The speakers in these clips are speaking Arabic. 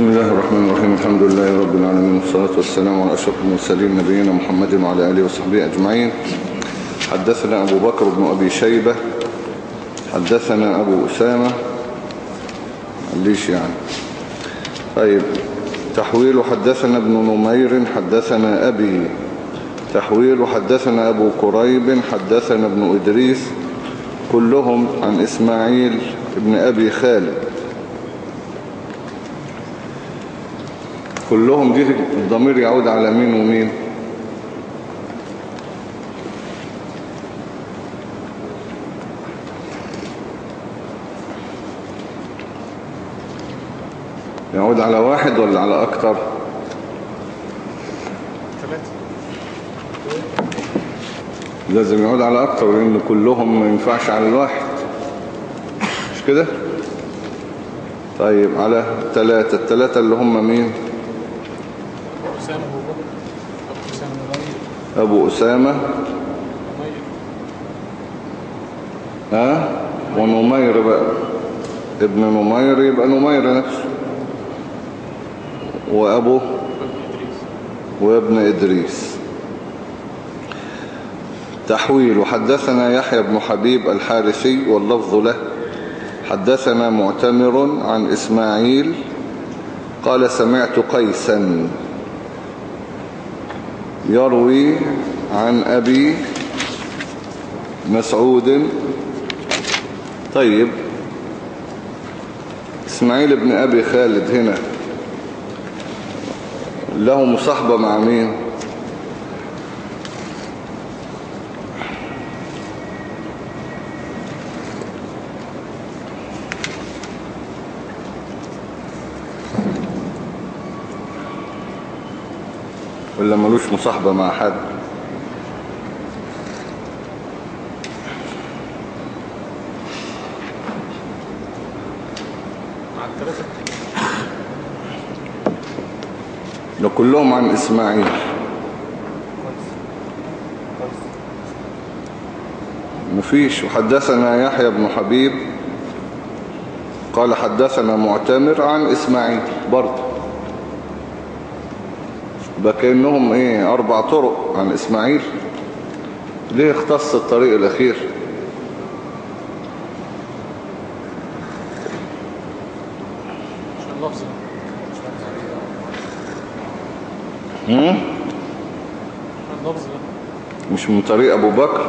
بسم الله الرحمن الرحيم الحمد لله رب العالمين والصلاة والسلام على أشرف المرسلين نبينا محمد وعلى آله وصحبه أجمعين حدثنا أبو بكر بن أبي شيبة حدثنا أبو أسامة ليش يعني طيب تحويل حدثنا ابن نمير حدثنا أبي تحويل حدثنا أبو كريب حدثنا ابن إدريس كلهم عن إسماعيل ابن أبي خالد كلهم دي الضمير يعود على مين ومين. يعود على واحد ولا على أكتر؟ لازم يعود على أكتر لأن كلهم ما ينفعش على الواحد. مش كده؟ طيب على ثلاثة الثلاثة اللي هم مين أسامة أبو بكر أبو أسامة نمير أبو أسامة. ها؟ ونمير بقى. ابن نمير يبقى نمير نفسه. وأبو؟ وابن إدريس. تحويل. حدثنا يحيى بن حبيب الحارثي واللفظ له. حدثنا معتمر عن إسماعيل. قال سمعت قيسا. يروي عن أبي مسعود. طيب. إسماعيل بن أبي خالد هنا. له مصاحبة مع مين؟ ولا ملوش مصاحبة مع حد. ده كلهم عن إسماعيل. مفيش. وحدثنا يحيى بن حبيب. قال حدثنا معتمر عن إسماعيل برضه. ده كأنهم إيه أربع طرق عن إسماعيل. ليه اختص الطريق ده مش من طريق أبو بكر؟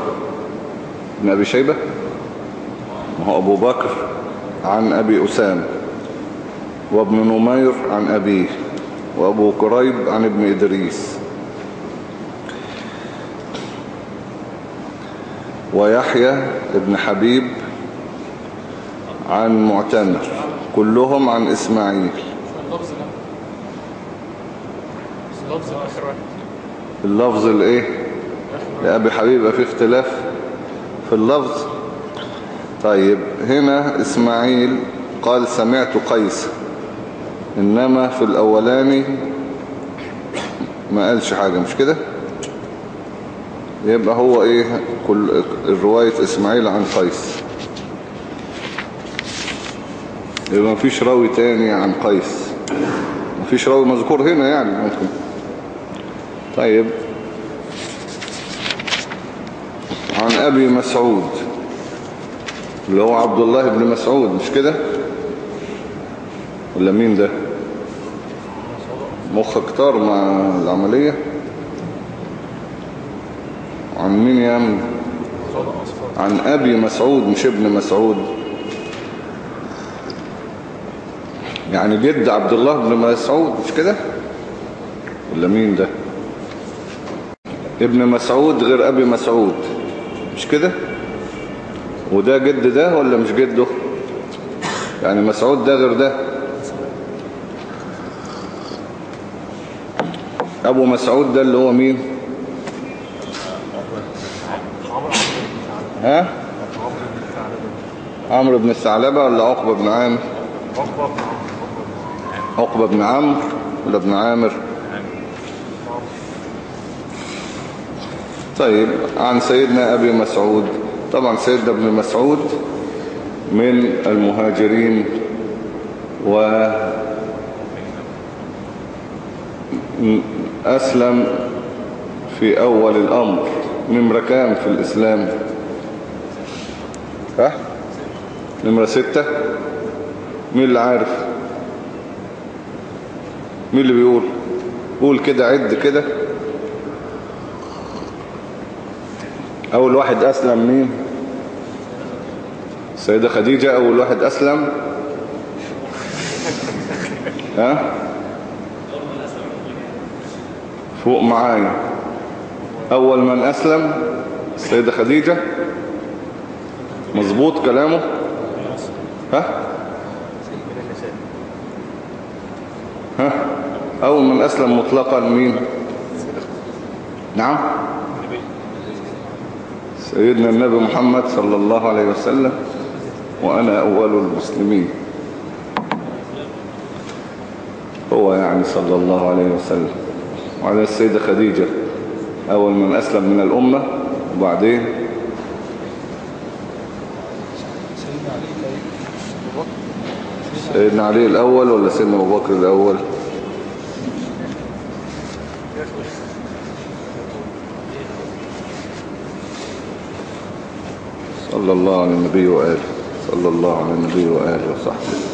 بن أبي شيبة؟ ما هو أبو بكر عن أبي أسامة وابن نمير عن أبيه. وأبو كريب عن ابن إدريس. ويحيى ابن حبيب عن معتمر. كلهم عن إسماعيل. اللفظ آخر واحد اللفظ واحد لأبي حبيب في اختلاف في اللفظ. طيب هنا إسماعيل قال سمعت قيس. إنما في الأولاني ما قالش حاجة مش كده؟ يبقى هو إيه؟ كل الرواية إسماعيل عن قيس. يبقى مفيش راوي تاني عن قيس. مفيش راوي مذكور هنا يعني ممكن. طيب. عن أبي مسعود اللي هو عبد الله بن مسعود مش كده؟ ولا مين ده؟ مخك طار مع العملية. عن مين أصفر عن أبي مسعود مش ابن مسعود. يعني جد عبد الله بن مسعود مش كده؟ ولا مين ده؟ ابن مسعود غير أبي مسعود مش كده؟ وده جد ده ولا مش جده؟ يعني مسعود ده غير ده. أبو مسعود ده اللي هو مين؟ ها؟ عمرو بن الثعلبة ولا عقبة بن عامر؟ عقبة بن عمرو ولا بن عامر؟ طيب عن سيدنا أبي مسعود. طبعا سيدنا ابن مسعود من المهاجرين أسلم في أول الأمر. نمرة كام في الإسلام؟ ها؟ نمرة ستة. مين اللي عارف؟ مين اللي بيقول؟ قول كده عد كده. أول واحد أسلم مين؟ السيدة خديجة أول واحد أسلم. ها؟ فوق معايا أول من أسلم السيدة خديجة. مظبوط كلامه؟ ها؟ ها؟ أول من أسلم مطلقا مين؟ نعم. سيدنا النبي محمد صلى الله عليه وسلم وأنا أول المسلمين. هو يعني صلى الله عليه وسلم. وعلى السيدة خديجة. أول من أسلم من الأمة وبعدين سيدنا علي الأول ولا سيدنا أبو بكر الأول؟ صلى الله على النبي وآله صلى الله على النبي وآله وصحبه.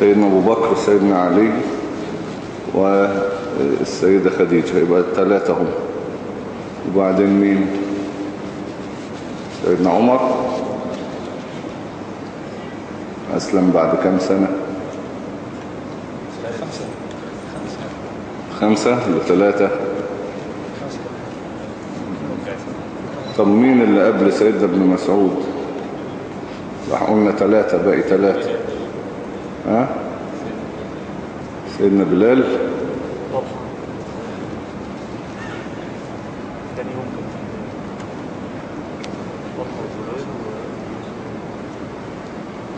سيدنا أبو بكر سيدنا علي والسيدة خديجة يبقى الثلاثة هم وبعدين مين؟ سيدنا عمر. أسلم بعد كم سنة؟ خمسة. لثلاثة طب مين اللي قبل سيدنا ابن مسعود؟ راح قلنا ثلاثة باقي ثلاثة ها سيدنا بلال.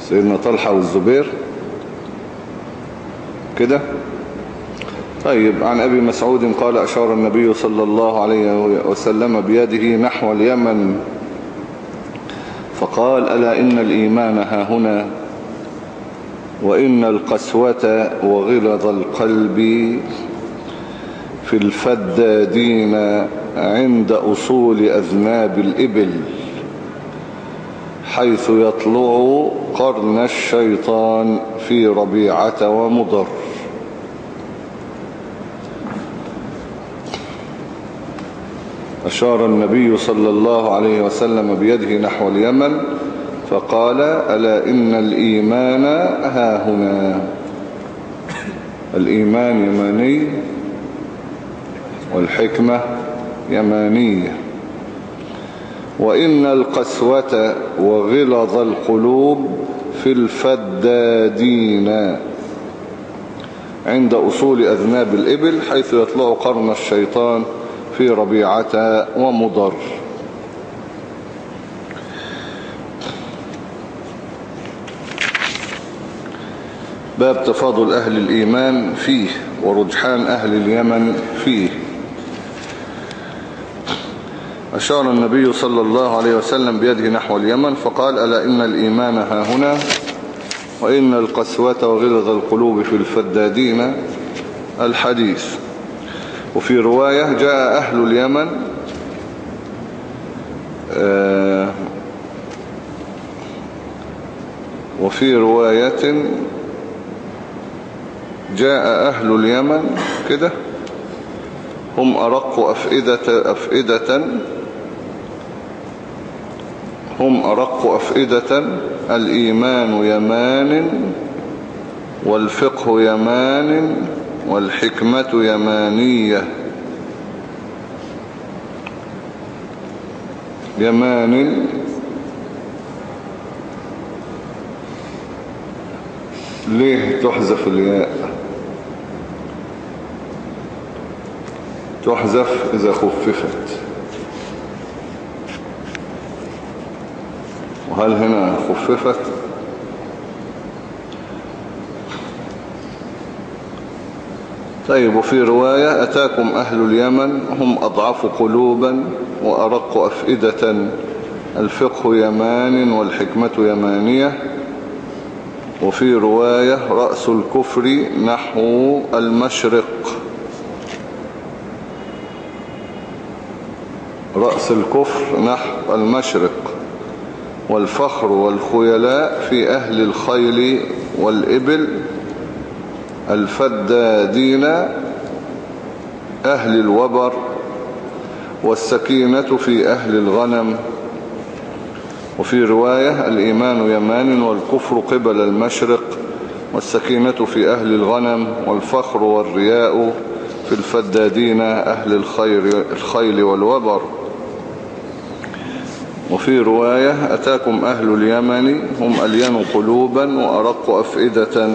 سيدنا طلحة والزبير. كده؟ طيب عن أبي مسعود قال أشار النبي صلى الله عليه وسلم بيده نحو اليمن فقال ألا إن الإيمان ها هنا؟ وإن القسوة وغلظ القلب في الفدادين عند أصول أذناب الإبل حيث يطلع قرن الشيطان في ربيعة ومضر. أشار النبي صلى الله عليه وسلم بيده نحو اليمن فقال ألا إن الإيمان ها هنا؟ الإيمان يماني والحكمة يمانية وإن القسوة وغلظ القلوب في الفدادين. عند أصول أذناب الإبل حيث يطلع قرن الشيطان في ربيعة ومضر. باب تفاضل أهل الإيمان فيه ورجحان أهل اليمن فيه. أشار النبي صلى الله عليه وسلم بيده نحو اليمن فقال ألا إن الإيمان ها هنا؟ وإن القسوة وغلظ القلوب في الفدادين الحديث. وفي رواية جاء أهل اليمن آه وفي رواية جاء أهل اليمن كده. هم أرق أفئدة, أفئدة. هم أرق أفئدة. الإيمان يمان والفقه يمان والحكمة يمانية. يمان. ليه تحذف الياء؟ تحذف إذا خففت. وهل هنا خففت؟ طيب وفي رواية أتاكم أهل اليمن هم أضعف قلوبا وأرق أفئدة. الفقه يمان والحكمة يمانية. وفي رواية رأس الكفر نحو المشرق. رأس الكفر نحو المشرق والفخر والخيلاء في أهل الخيل والإبل الفدادين أهل الوبر والسكينة في أهل الغنم. وفي رواية الإيمان يمان والكفر قبل المشرق والسكينة في أهل الغنم والفخر والرياء في الفدادين أهل الخير الخيل والوبر. وفي رواية أتاكم أهل اليمن هم ألين قلوبا وأرق أفئدة.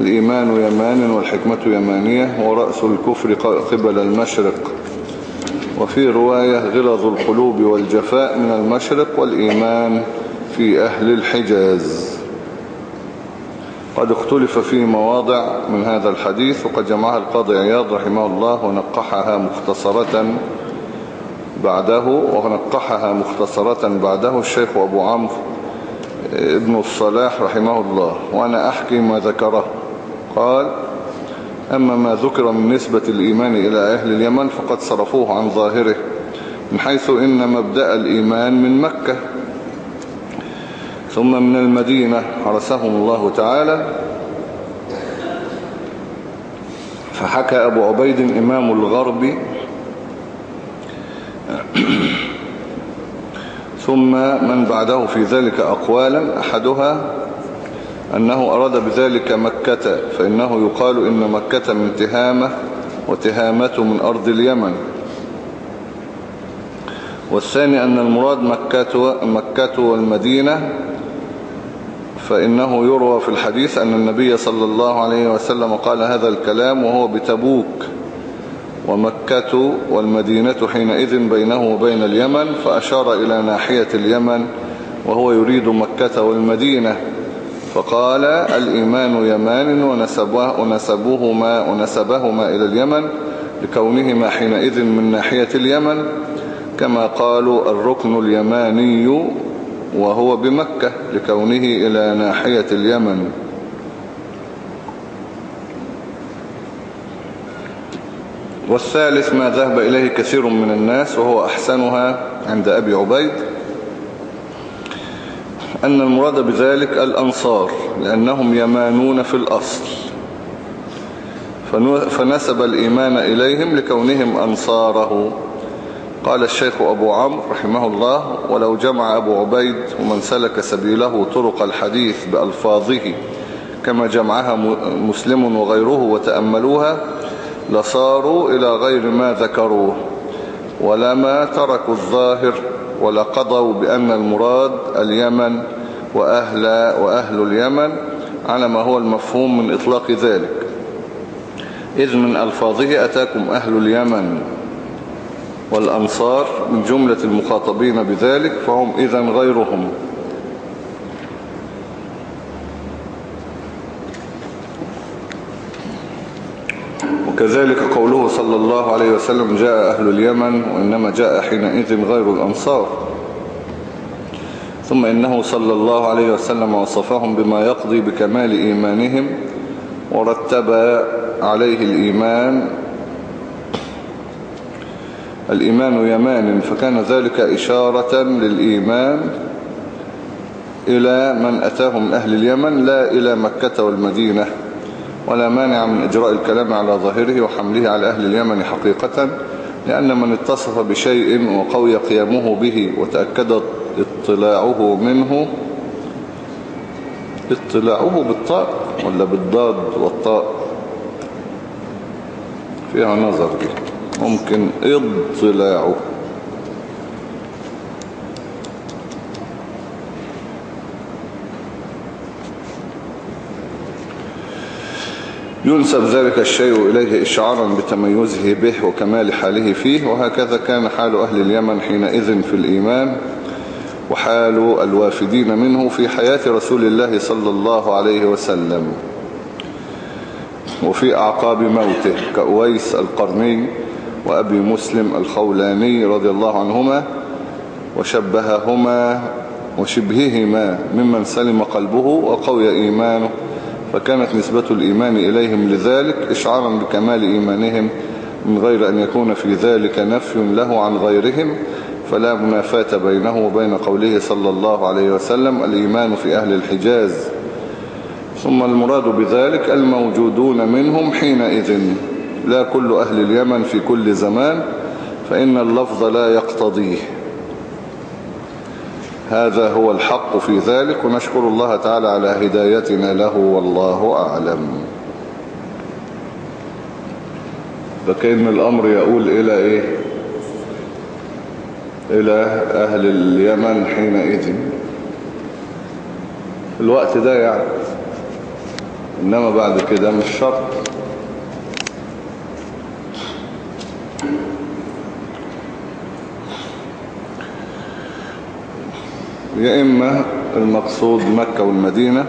الإيمان يمان والحكمة يمانية ورأس الكفر قبل المشرق. وفي رواية غلظ القلوب والجفاء من المشرق والإيمان في أهل الحجاز. قد اختلف في مواضع من هذا الحديث وقد جمعها القاضي عياض رحمه الله ونقحها مختصرة. بعده ونقحها مختصرة بعده الشيخ أبو عمرو ابن الصلاح رحمه الله. وأنا أحكي ما ذكره. قال أما ما ذكر من نسبة الإيمان إلى أهل اليمن فقد صرفوه عن ظاهره من حيث إن مبدأ الإيمان من مكة. ثم من المدينة حرسهم الله تعالى. فحكى أبو عبيد إمام الغرب ثم من بعده في ذلك أقوالا أحدها أنه أراد بذلك مكة فإنه يقال إن مكة من تهامة وتهامة من أرض اليمن. والثاني أن المراد مكة, مكة والمدينة فإنه يروى في الحديث أن النبي صلى الله عليه وسلم قال هذا الكلام وهو بتبوك. ومكة والمدينة حينئذ بينه وبين اليمن فأشار إلى ناحية اليمن وهو يريد مكة والمدينة. فقال الإيمان يمان ونسبهما, ونسبهما إلى اليمن لكونهما حينئذ من ناحية اليمن كما قالوا الركن اليماني وهو بمكة لكونه إلى ناحية اليمن. والثالث ما ذهب إليه كثير من الناس وهو أحسنها عند أبي عبيد أن المراد بذلك الأنصار لأنهم يمانون في الأصل. فنسب الإيمان إليهم لكونهم أنصاره. قال الشيخ أبو عمرو رحمه الله ولو جمع أبو عبيد ومن سلك سبيله طرق الحديث بألفاظه كما جمعها مسلم وغيره وتأملوها لصاروا إلى غير ما ذكروه ولما تركوا الظاهر ولقضوا بأن المراد اليمن وأهل, وأهل اليمن على ما هو المفهوم من إطلاق ذلك. إذ من ألفاظه أتاكم أهل اليمن والأنصار من جملة المخاطبين بذلك فهم إذن غيرهم. وكذلك قوله صلى الله عليه وسلم جاء أهل اليمن وإنما جاء حينئذ غير الأنصار. ثم إنه صلى الله عليه وسلم وصفهم بما يقضي بكمال إيمانهم ورتب عليه الإيمان. الإيمان يمان فكان ذلك إشارة للإيمان إلى من أتاهم أهل اليمن لا إلى مكة والمدينة. ولا مانع من إجراء الكلام على ظاهره وحمله على أهل اليمن حقيقة لأن من اتصف بشيء وقوي قيامه به وتأكد اطلاعه منه اطلاعه بالطاء ولا بالضاد والطاء؟ فيها نظر دي ممكن اطلاعه. ينسب ذلك الشيء إليه إشعارا بتميزه به وكمال حاله فيه وهكذا كان حال أهل اليمن حينئذ في الإيمان وحال الوافدين منه في حياة رسول الله صلى الله عليه وسلم وفي أعقاب موته كأويس القرني وأبي مسلم الخولاني رضي الله عنهما وشبههما وشبههما ممن سلم قلبه وقوي إيمانه. فكانت نسبة الإيمان إليهم لذلك إشعارا بكمال إيمانهم من غير أن يكون في ذلك نفي له عن غيرهم فلا منافاة بينه وبين قوله صلى الله عليه وسلم الإيمان في أهل الحجاز. ثم المراد بذلك الموجودون منهم حينئذ لا كل أهل اليمن في كل زمان فإن اللفظ لا يقتضيه. هذا هو الحق في ذلك ونشكر الله تعالى على هدايتنا له والله أعلم. فكأن الأمر يقول إلى إيه؟ إلى أهل اليمن حينئذ. الوقت ده يعني إنما بعد كده مش شرط. يا إما المقصود مكة والمدينة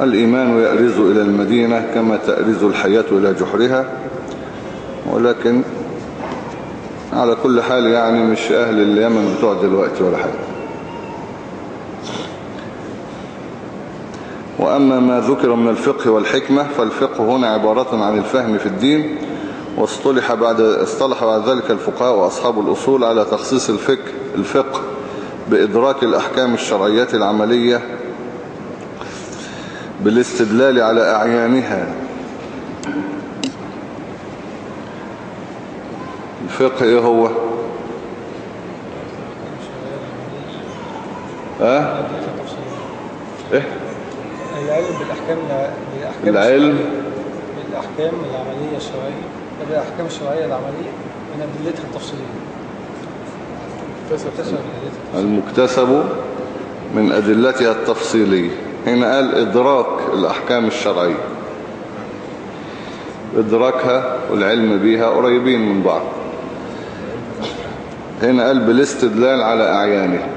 الإيمان يأرز إلى المدينة كما تأرز الحياة إلى جحرها ولكن على كل حال يعني مش أهل اليمن بتوع دلوقتي ولا حاجة. وأما ما ذكر من الفقه والحكمة فالفقه هنا عبارة عن الفهم في الدين واصطلح بعد اصطلح بعد ذلك الفقهاء وأصحاب الأصول على تخصيص الفقه الفقه بإدراك الأحكام الشرعية العملية بالاستدلال على أعيانها. الفقه إيه هو؟ ها؟ إيه؟ العلم بالأحكام العلم؟ بالأحكام العملية الشرعية. بالأحكام الشرعية العملية. من أدلتها التفصيلية تكتسب من أدلتها المكتسب من أدلتها التفصيلية هنا قال إدراك الأحكام الشرعية. إدراكها والعلم بها قريبين من بعض. هنا قال بالاستدلال على أعيانها.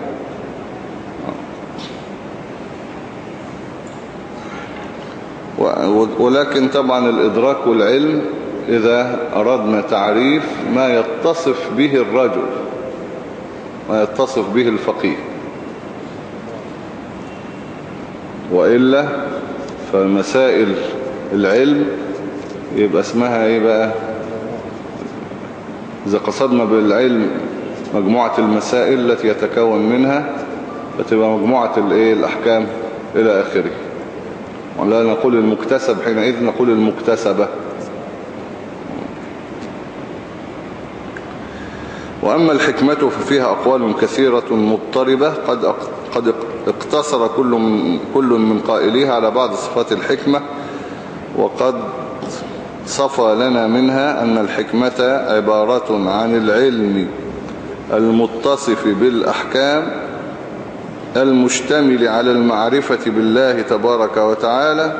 ولكن طبعا الإدراك والعلم إذا أردنا تعريف ما يتصف به الرجل ما يتصف به الفقيه. وإلا فمسائل العلم يبقى اسمها إيه بقى؟ إذا قصدنا بالعلم مجموعة المسائل التي يتكون منها فتبقى مجموعة الإيه؟ الأحكام إلى آخره. ولا نقول المكتسب حينئذ نقول المكتسبة. وأما الحكمة ففيها أقوال كثيرة مضطربة قد قد اقتصر كل من, كل من قائليها على بعض صفات الحكمة وقد صفى لنا منها أن الحكمة عبارة عن العلم المتصف بالأحكام المشتمل على المعرفة بالله تبارك وتعالى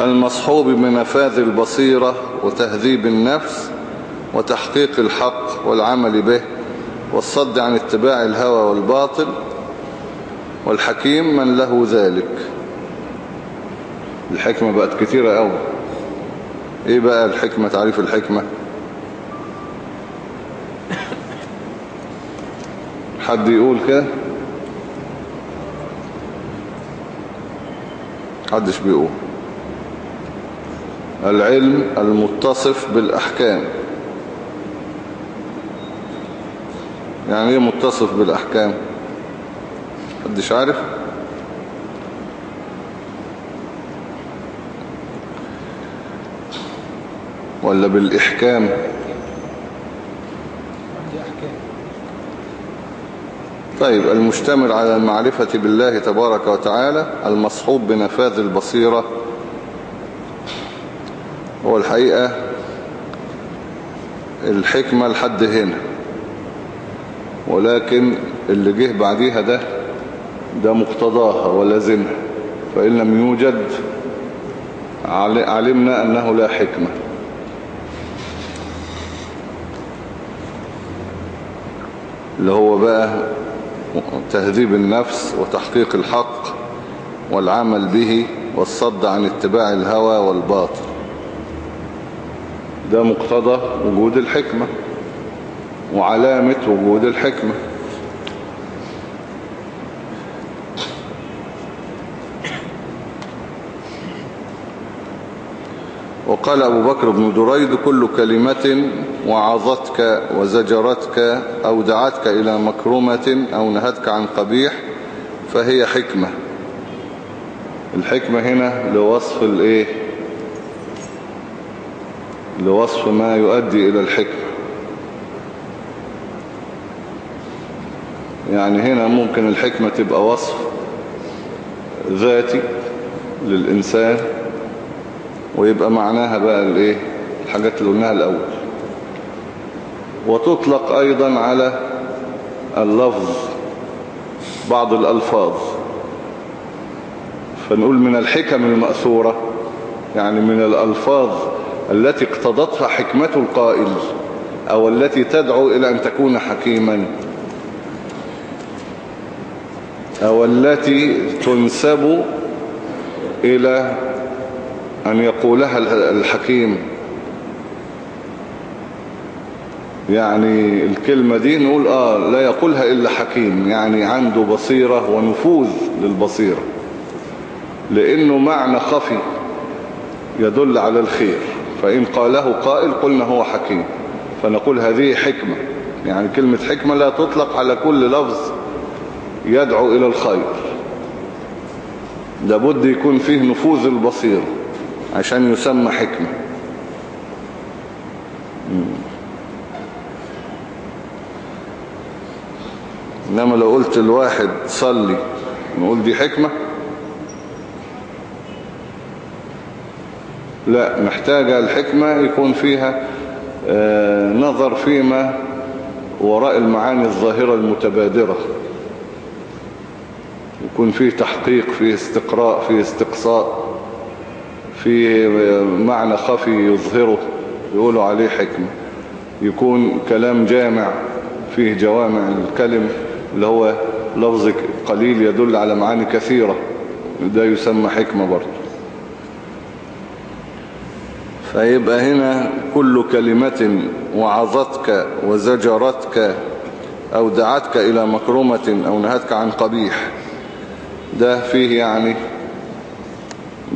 المصحوب بنفاذ البصيرة وتهذيب النفس وتحقيق الحق والعمل به والصد عن اتباع الهوى والباطل والحكيم من له ذلك. الحكمة بقت كتيرة قوي. إيه بقى الحكمة؟ تعريف الحكمة. حد يقول كده؟ حدش بيقول. العلم المتصف بالأحكام. يعني إيه متصف بالأحكام. حدش عارف؟ ولا أحكام طيب المشتمل على المعرفة بالله تبارك وتعالى المصحوب بنفاذ البصيرة. هو الحقيقة الحكمة لحد هنا. ولكن اللي جه بعديها ده ده مقتضاها ولازمها فإن لم يوجد عل- علمنا أنه لا حكمة. اللي هو بقى تهذيب النفس وتحقيق الحق والعمل به والصد عن اتباع الهوى والباطل. ده مقتضى وجود الحكمة. وعلامة وجود الحكمة. وقال أبو بكر بن دريد كل كلمة وعظتك وزجرتك أو دعتك إلى مكرمة أو نهتك عن قبيح فهي حكمة. الحكمة هنا لوصف الإيه؟ لوصف ما يؤدي إلى الحكمة. يعني هنا ممكن الحكمة تبقى وصف ذاتي للإنسان ويبقى معناها بقى الإيه؟ الحاجات اللي قلناها الأول. وتطلق أيضا على اللفظ بعض الألفاظ. فنقول من الحكم المأثورة يعني من الألفاظ التي اقتضتها حكمة القائل أو التي تدعو إلى أن تكون حكيما. أو التي تنسب إلى أن يقولها الحكيم. يعني الكلمة دي نقول آه لا يقولها إلا حكيم يعني عنده بصيرة ونفوذ للبصيرة. لأنه معنى خفي يدل على الخير. فإن قاله قائل قلنا هو حكيم. فنقول هذه حكمة. يعني كلمة حكمة لا تطلق على كل لفظ يدعو إلى الخير. لابد يكون فيه نفوذ البصيرة عشان يسمى حكمة. إنما لو قلت الواحد صلي نقول دي حكمة؟ لا محتاجة الحكمة يكون فيها آه، نظر فيما وراء المعاني الظاهرة المتبادرة. يكون فيه تحقيق فيه استقراء فيه استقصاء فيه معنى خفي يظهره يقولوا عليه حكمة. يكون كلام جامع فيه جوامع الكلم اللي هو لفظ قليل يدل على معاني كثيرة. ده يسمى حكمة برضه. فيبقى هنا كل كلمة وعظتك وزجرتك أو دعتك إلى مكرمة أو نهتك عن قبيح. ده فيه يعني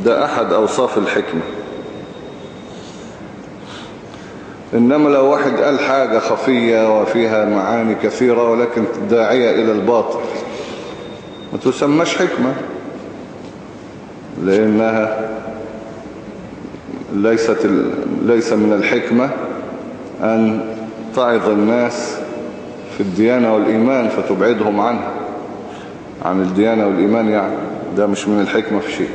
ده أحد أوصاف الحكمة إنما لو واحد قال حاجة خفية وفيها معاني كثيرة ولكن داعية إلى الباطل ما تسمىش حكمة لأنها ليست. ليس من الحكمة أن تعظ الناس في الديانة والإيمان فتبعدهم عنها عن الديانة والإيمان يعني. ده مش من الحكمة في شيء.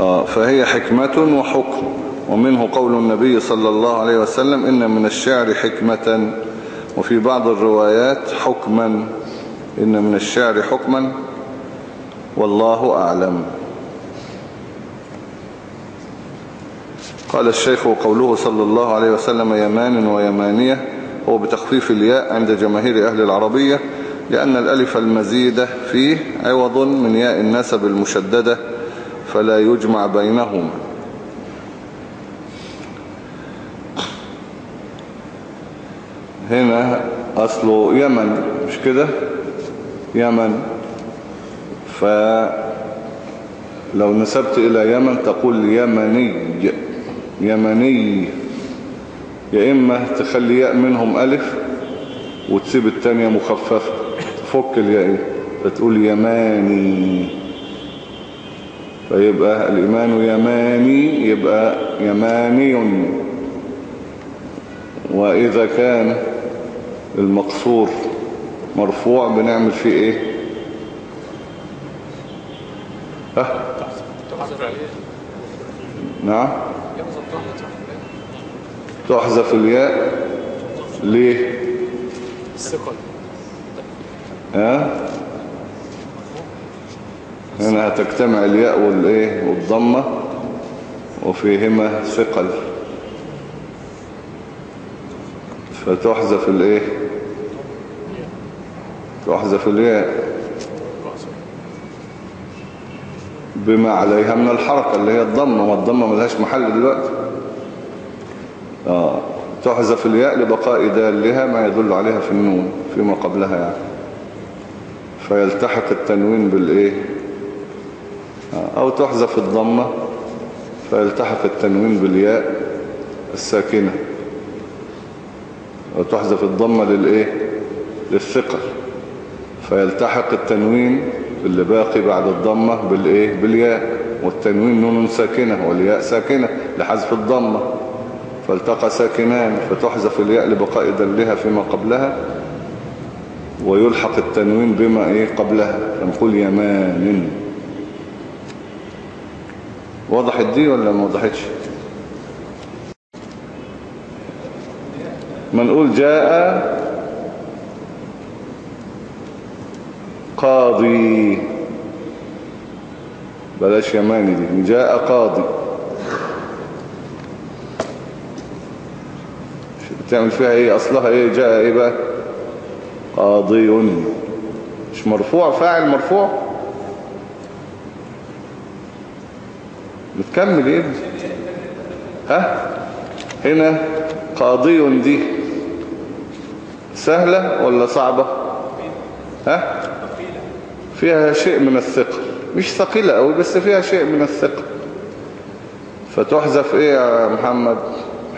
آه فهي حكمة وحكم. ومنه قول النبي صلى الله عليه وسلم إن من الشعر حكمة. وفي بعض الروايات حكما. إن من الشعر حكما. والله أعلم. قال الشيخ قوله صلى الله عليه وسلم يمان ويمانية هو بتخفيف الياء عند جماهير أهل العربية لأن الألف المزيدة فيه عوض من ياء النسب المشددة فلا يجمع بينهما. هنا أصله يمن مش كده؟ يمن. فلو نسبت إلى يمن تقول يمني. يمني يا إما تخلي ياء منهم ألف وتسيب التانية مخففة. تفك الياء فتقول يماني. فيبقى الإيمان يماني يبقى يماني. وإذا كان المقصور مرفوع بنعمل فيه إيه؟ ها؟ نعم؟ تحذف الياء ليه؟ الثقل ها؟ هنا هتجتمع الياء والإيه؟ والضمة وفيهما ثقل. فتحذف الإيه؟ تحذف الياء بما عليها من الحركة اللي هي الضمة. ما الضمة ملهاش محل دلوقتي. آه. تحذف الياء لبقاء دالها ما يدل عليها في النون فيما قبلها يعني. فيلتحق التنوين بالإيه؟ آه. أو تحذف الضمة فيلتحق التنوين بالياء الساكنة. أو تحذف الضمة للإيه؟ للثقل فيلتحق التنوين اللي باقي بعد الضمة بالإيه؟ بالياء. والتنوين نون ساكنة والياء ساكنة لحذف الضمة. فالتقى ساكنان فتحذف الياء لبقاء دلها فيما قبلها ويلحق التنوين بما إيه قبلها. فنقول يمان. وضحت دي ولا ما وضحتش ما نقول جاء قاضي. بلاش يماني دي. جاء قاضي. بتعمل فيها إيه؟ أصلها إيه؟ جاء إيه بقى؟ قاضي. مش مرفوع؟ فاعل مرفوع؟ بتكمل إيه ها؟ هنا قاضي دي سهلة ولا صعبة؟ ها؟ فيها شيء من الثقل مش ثقيلة قوي بس فيها شيء من الثقل فتحذف إيه يا محمد؟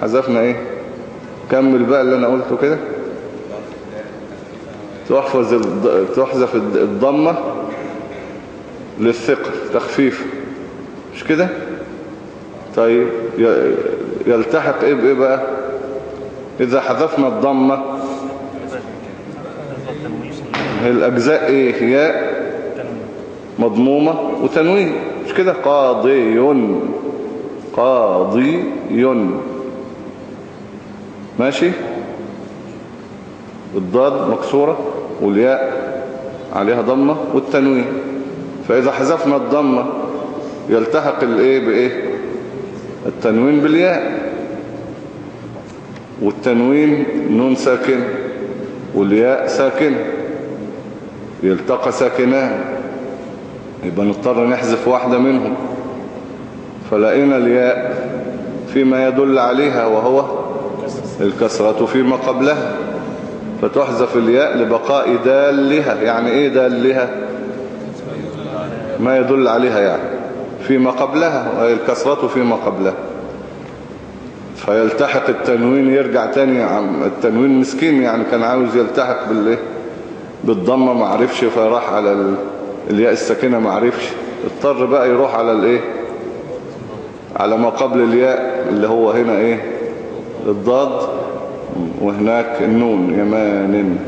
حذفنا إيه؟ كمل بقى اللي أنا قلته كده. تحفظ. تحذف الضمة للثقل تخفيف. مش كده؟ طيب يلتحق إيه بإيه بقى؟ إذا حذفنا الضمة. الأجزاء إيه؟ ياء مضمومة وتنوين. مش كده؟ قاضي قاضي ماشي؟ الضاد مكسورة والياء عليها ضمة والتنوين. فإذا حذفنا الضمة يلتحق الإيه بإيه؟ التنوين بالياء. والتنوين نون ساكن والياء ساكن يلتقى ساكنان. يبقى نضطر نحذف واحدة منهم. فلقينا الياء فيما يدل عليها وهو الكسرة فيما قبلها فتحذف الياء لبقاء دالها. يعني إيه دالها؟ ما يدل عليها يعني. فيما قبلها الكسرة فيما قبلها فيلتحق التنوين يرجع تاني التنوين مسكين يعني كان عاوز يلتحق بالإيه؟ بالضمة ما عرفش فراح على ال... الياء الساكنة ما عرفش. اضطر بقى يروح على الإيه؟ على ما قبل الياء اللي هو هنا إيه؟ الضاد وهناك النون يمان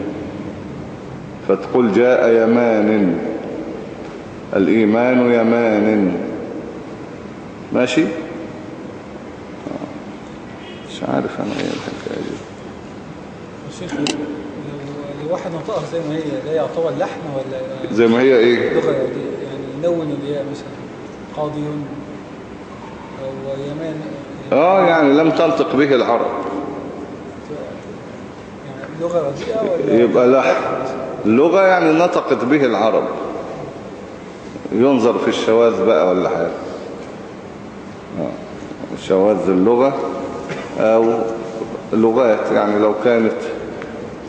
فتقول جاء يمان الإيمان يمان ماشي؟ مش عارف أنا إيه الحكاية دي. شيخ لو واحد نطقها زي ما هي ده يعتبر لحن ولا زي ما هي إيه؟ لغة يعني نون الياء مثلا قاضي أو آه يعني لم تنطق به العرب. يعني لغة يبقى لحن اللغة يعني نطقت به العرب. ينظر في الشواذ بقى ولا حاجة. آه. شواذ اللغة. أو لغات يعني لو كانت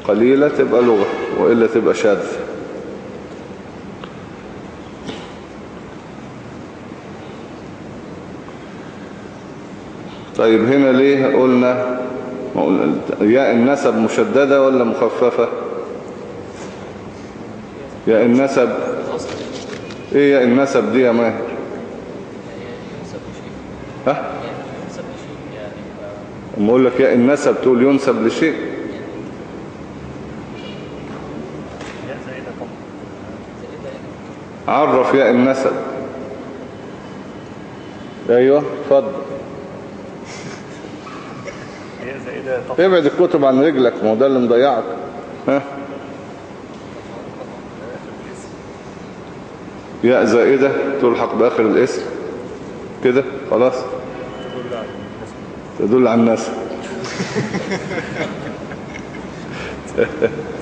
قليلة تبقى لغة وإلا تبقى شاذ طيب هنا ليه قلنا ما ياء النسب مشددة ولا مخففة؟ ياء النسب إيه ياء النسب دي يا ماهر؟ ها؟ أما أقول لك ياء النسب تقول ينسب لشيء. عرف ياء النسب. أيوه اتفضل هي زائدة طب ابعد الكتب عن رجلك ما هو ده اللي مضيعك. ها؟ ياء زائدة تلحق بآخر الاسم. كده؟ خلاص. تدل على الناس.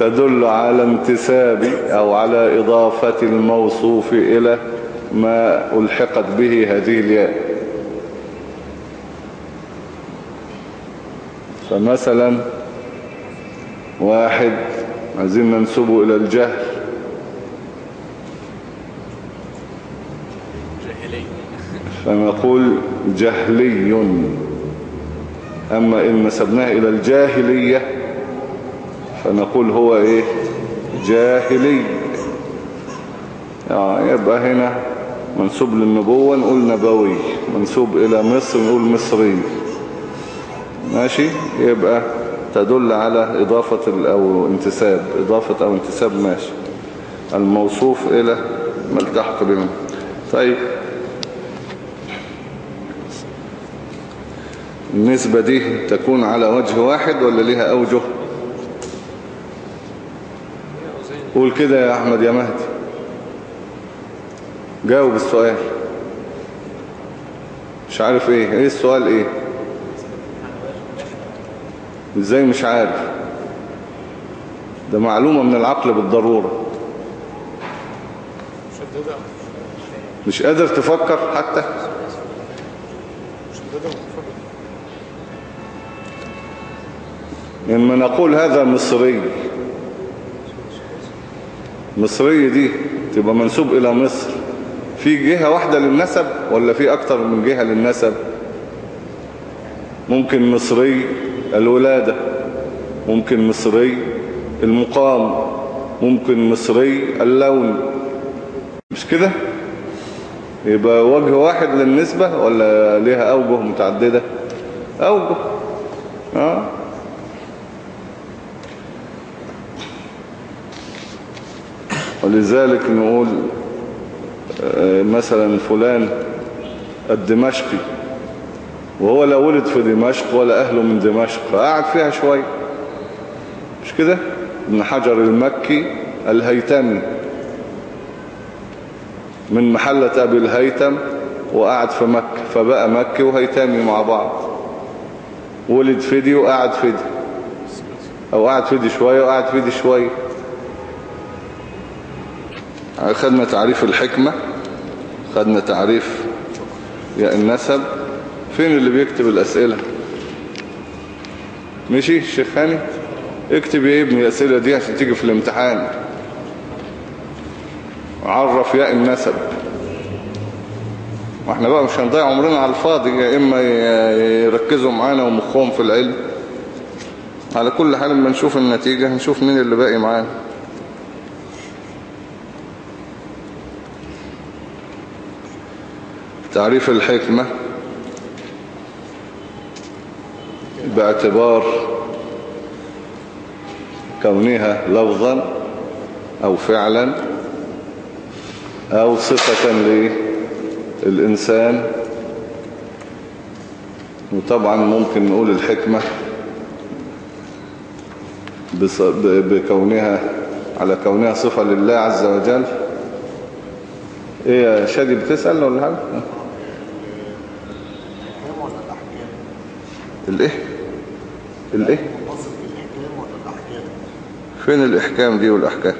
تدل على انتساب أو على إضافة الموصوف إلى ما ألحقت به هذه الياء. فمثلا واحد عايزين ننسبه إلى الجهل. فنقول جهلي. أما إن نسبناه إلى الجاهلية فنقول هو إيه؟ جاهلي. آه يبقى هنا منسوب للنبوة نقول نبوي. منسوب إلى مصر نقول مصري. ماشي؟ يبقى تدل على إضافة أو انتساب. إضافة أو انتساب ماشي. الموصوف إلى ما التحق بمن طيب. النسبة دي تكون على وجه واحد ولا ليها أوجه قول كده يا أحمد يا مهدي. جاوب السؤال. مش عارف إيه. إيه السؤال إيه؟ إزاي مش عارف؟ ده معلومة من العقل بالضرورة. مش قادر تفكر حتى؟ لما نقول هذا مصري. مصري دي تبقى منسوب إلى مصر. في جهة واحدة للنسب ولا في أكتر من جهة للنسب؟ ممكن مصري الولادة ممكن مصري المقام ممكن مصري اللون. مش كده؟ يبقى وجه واحد للنسبة ولا ليها أوجه متعددة؟ أوجه. آه. ولذلك نقول آه، مثلا فلان الدمشقي وهو لا ولد في دمشق ولا أهله من دمشق فقعد فيها شوية مش كده؟ ابن حجر المكي الهيتمي من محلة أبي الهيتم وقعد في مكة فبقى مكي وهيتمي مع بعض. ولد فدي وقعد فدي أو قعد فدي شوية وقعد فدي شوية خدنا تعريف الحكمة خدنا تعريف يا النسب. فين اللي بيكتب الأسئلة؟ ماشي الشيخ هاني؟ اكتب يا ابني الأسئلة دي عشان تيجي في الامتحان. عرف ياء النسب. وإحنا بقى مش هنضيع عمرنا على الفاضي يا إما يركزوا معانا ومخهم في العلم. على كل حال لما نشوف النتيجة هنشوف مين اللي باقي معانا. تعريف الحكمة باعتبار كونها لفظا أو فعلا أو صفة للإنسان. وطبعا ممكن نقول الحكمة بكونها على كونها صفة لله عز وجل. إيه شادي بتسأل ولا حاجة الأحكام ولا الأحكام؟ الايه الايه؟ فين الإحكام دي والأحكام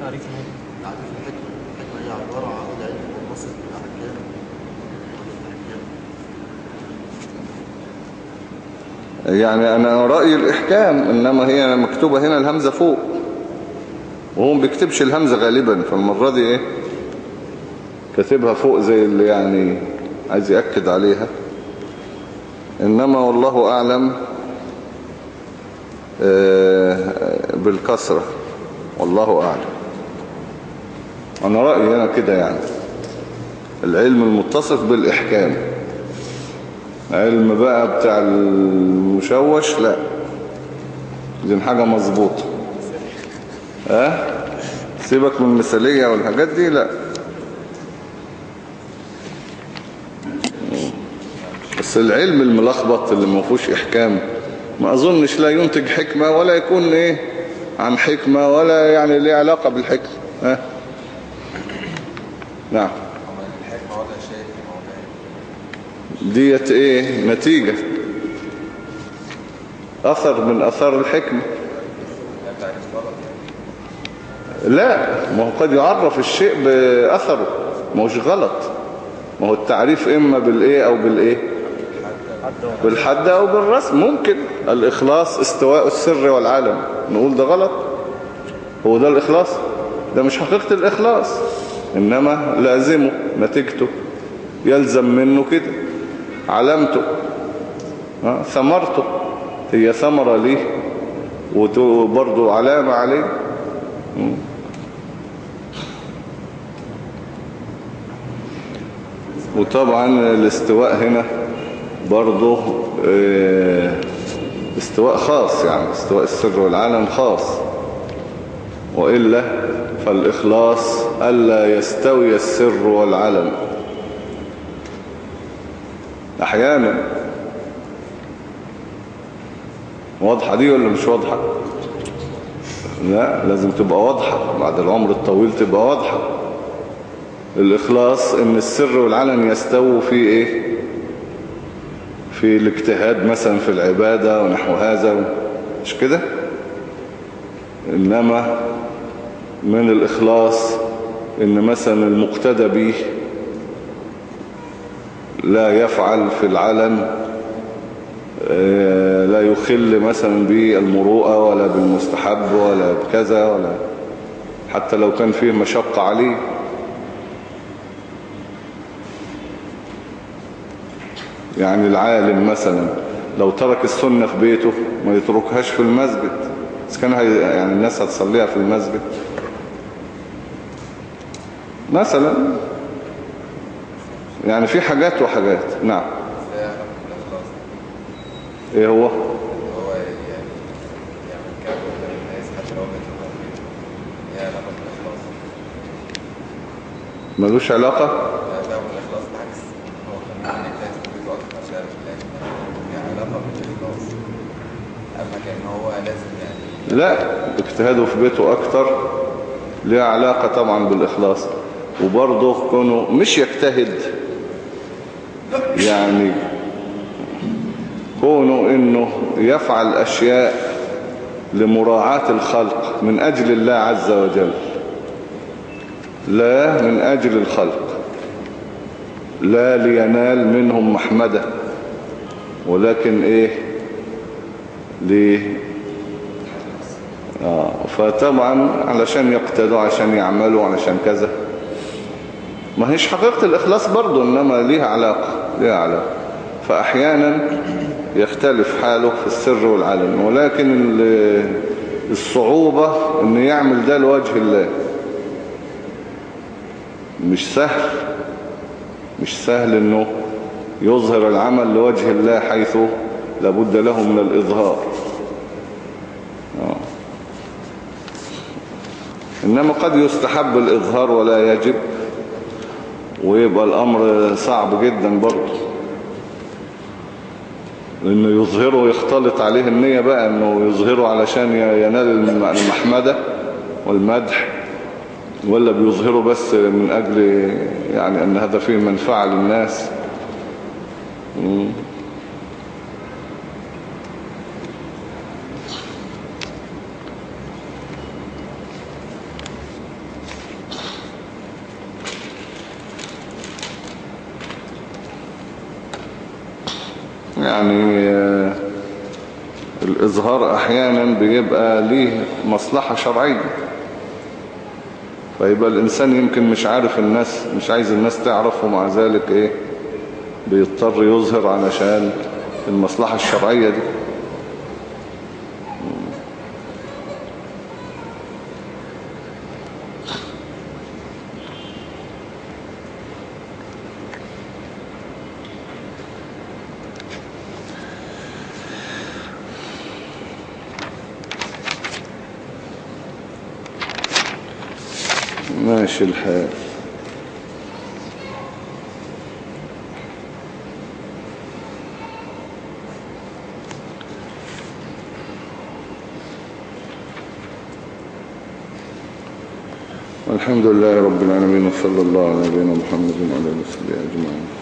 تعريف تعريف الحكمة هي عبارة عن العلم الأحكام؟ يعني أنا رأيي الإحكام إنما هي مكتوبة هنا الهمزة فوق وهو ما بيكتبش الهمزة غالبا فالمرة دي إيه كاتبها فوق زي اللي يعني عايز يأكد عليها إنما والله أعلم آه، بالكسرة والله أعلم. أنا رأيي أنا كده يعني. العلم المتصف بالإحكام. علم بقى بتاع المشوش لا. دي حاجة مظبوطة. سيبك من المثالية والحاجات دي لا. بس العلم الملخبط اللي ما فيهوش إحكام ما أظنش لا ينتج حكمة ولا يكون إيه عن حكمة ولا يعني ليه علاقة بالحكمة ها؟ نعم. ديت إيه؟ نتيجة. أثر من أثار الحكمة. لا ما هو قد يعرف الشيء بأثره ما هوش غلط. ما هو التعريف إما بالإيه أو بالإيه. بالحد أو بالرسم. ممكن. الإخلاص استواء السر والعالم. نقول ده غلط. هو ده الإخلاص؟ ده مش حقيقة الإخلاص. إنما لازمه نتيجته. يلزم منه كده. علامته ثمرته. هي ثمرة ليه؟ وبرضه علامة عليه. وطبعا الاستواء هنا برضه آه، استواء خاص يعني استواء السر والعالم خاص. وإلا فالإخلاص ألا يستوي السر والعلم. أحيانا واضحة دي ولا مش واضحة؟ لا لازم تبقى واضحة. بعد العمر الطويل تبقى واضحة. الإخلاص إن السر والعلن يستووا في إيه؟ في الاجتهاد مثلا في العبادة ونحو هذا مش كده؟ إنما من الإخلاص إن مثلا المقتدى به لا يفعل في العلن آه، لا يخل مثلا بالمروءة ولا بالمستحب ولا بكذا ولا حتى لو كان فيه مشقة عليه. يعني العالم مثلا لو ترك السنة في بيته ما يتركهاش في المسجد بس كان يعني الناس هتصليها في المسجد. مثلا يعني في حاجات وحاجات نعم. إيه هو؟ هو يعني يعمل كده قدام الناس حتى لو بيت التوحيد هي علاقة بالإخلاص ملوش علاقة لا ده بالإخلاص بالعكس هو كان ممكن يجتهد في بيته أكتر عشان يعرف الله هي علاقة بالإخلاص أما كان هو لازم يعني لا اجتهاده في بيته أكتر. ليه علاقة طبعا بالإخلاص. وبرضه كونه مش يجتهد. يعني كونه إنه يفعل أشياء لمراعاة الخلق من أجل الله عز وجل. لا من أجل الخلق. لا لينال منهم محمدة. ولكن إيه؟ ليه؟ فطبعا علشان يقتدوا عشان يعملوا علشان كذا. ما هيش حقيقة الإخلاص برضو إنما ليها علاقة ليها علاقة. فأحيانا يختلف حاله في السر والعلن ولكن ال- الصعوبة إن يعمل ده لوجه الله. مش سهل مش سهل إنه يظهر العمل لوجه الله حيث لابد له من الإظهار. إنما قد يستحب الإظهار ولا يجب ويبقى الأمر صعب جدا برضه. لأنه يظهره يختلط عليه النية بقى أنه يظهره علشان ينال الم- المحمدة والمدح ولا بيظهره بس من أجل يعني أن هذا فيه منفعة للناس مم. يعني آه، الإظهار أحيانا بيبقى ليه مصلحة شرعية. فيبقى الإنسان يمكن مش عارف الناس مش عايز الناس تعرف ومع ذلك إيه؟ بيضطر يظهر علشان المصلحة الشرعية دي. ماشي الحال. الحمد لله رب العالمين وصلى الله على نبينا محمد وعلى آله وصحبه أجمعين.